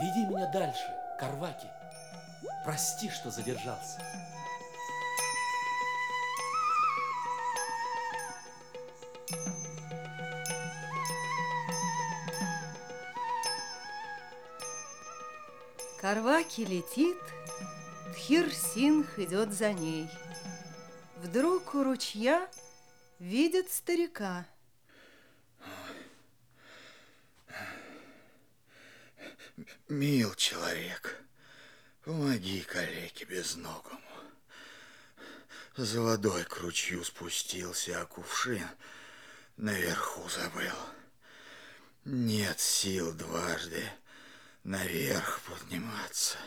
Веди меня дальше, Карваки. Прости, что задержался. Карваки летит, Тхир-Синх идет за ней. Вдруг у ручья видит старика. Мил человек, помоги калеке безногому. За водой к ручью спустился, а кувшин наверху забыл. Нет сил дважды наверх подниматься.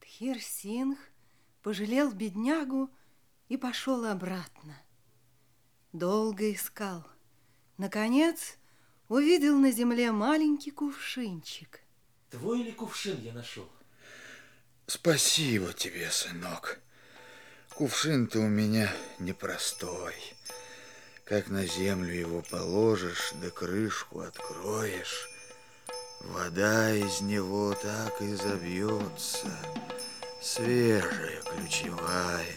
Тхир-Синх пожалел беднягу и пошел обратно. Долго искал. Наконец увидел на земле маленький кувшинчик. Твой ли кувшин я нашел? Спасибо тебе, сынок. Кувшин-то у меня непростой. Как на землю его положишь, да крышку откроешь, вода из него так и забьется, свежая, ключевая.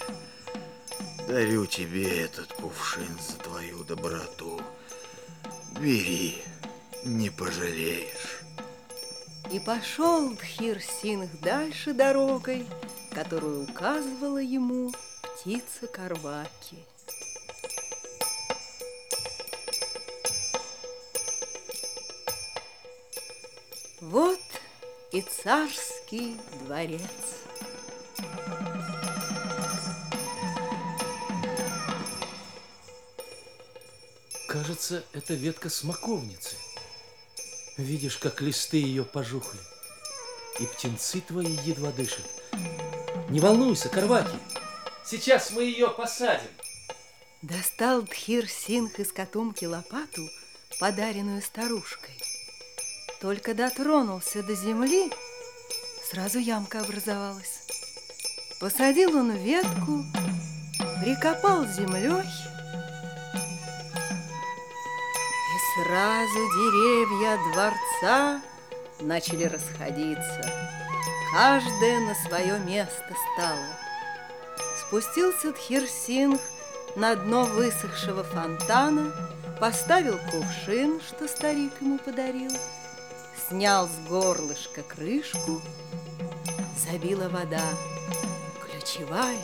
Дарю тебе этот кувшин за твою доброту. Бери, не пожалеешь. И пошел Тхир-Синх дальше дорогой, которую указывала ему птица Карваки. Вот и царский дворец. Кажется, это ветка смоковницы. Видишь, как листы ее пожухли. И птенцы твои едва дышат. Не волнуйся, Карваки. Сейчас мы ее посадим. Достал Тхир Синх из котомки лопату, подаренную старушкой. Только дотронулся до земли, сразу ямка образовалась. Посадил он ветку, прикопал землей, сразу деревья дворца начали расходиться. Каждая на свое место стала. Спустился Тхирсинг на дно высохшего фонтана, поставил кувшин, что старик ему подарил, снял с горлышка крышку, забила вода, ключевая,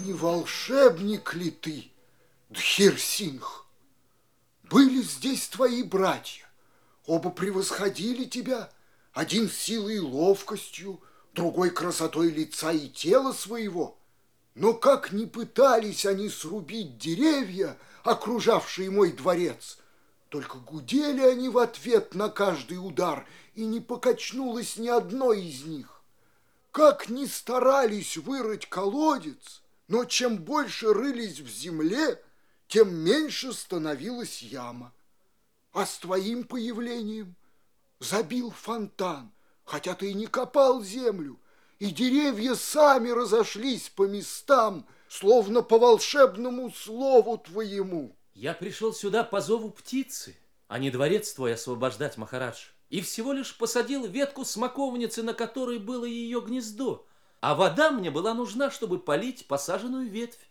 не волшебник ли ты, Дхирсинх? Были здесь твои братья, оба превосходили тебя, один силой и ловкостью, другой красотой лица и тела своего. Но как ни пытались они срубить деревья, окружавшие мой дворец, только гудели они в ответ на каждый удар, и не покачнулось ни одно из них. Как ни старались вырыть колодец, но чем больше рылись в земле, тем меньше становилась яма. А с твоим появлением забил фонтан, хотя ты и не копал землю, и деревья сами разошлись по местам, словно по волшебному слову твоему. Я пришел сюда по зову птицы, а не дворец твой освобождать, Махарадж. И всего лишь посадил ветку смоковницы, на которой было ее гнездо. А вода мне была нужна, чтобы полить посаженную ветвь.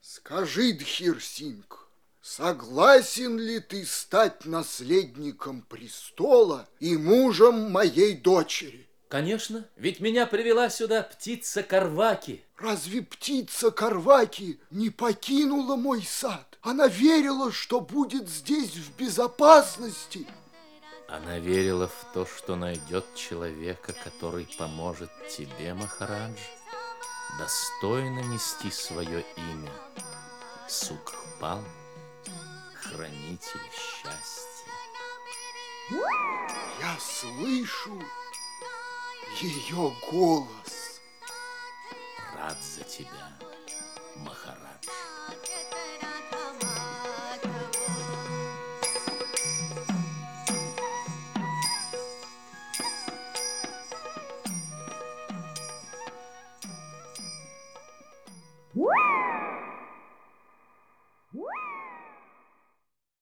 Скажи, Дхирсинг, согласен ли ты стать наследником престола и мужем моей дочери? Конечно, ведь меня привела сюда птица Карваки. Разве птица Карваки не покинула мой сад? Она верила, что будет здесь в безопасности. Она верила в то, что найдет человека, который поможет тебе, Махарадж, достойно нести свое имя. Сукхпал, хранитель счастья. Я слышу ее голос. Рад за тебя, Махарадж. Woo!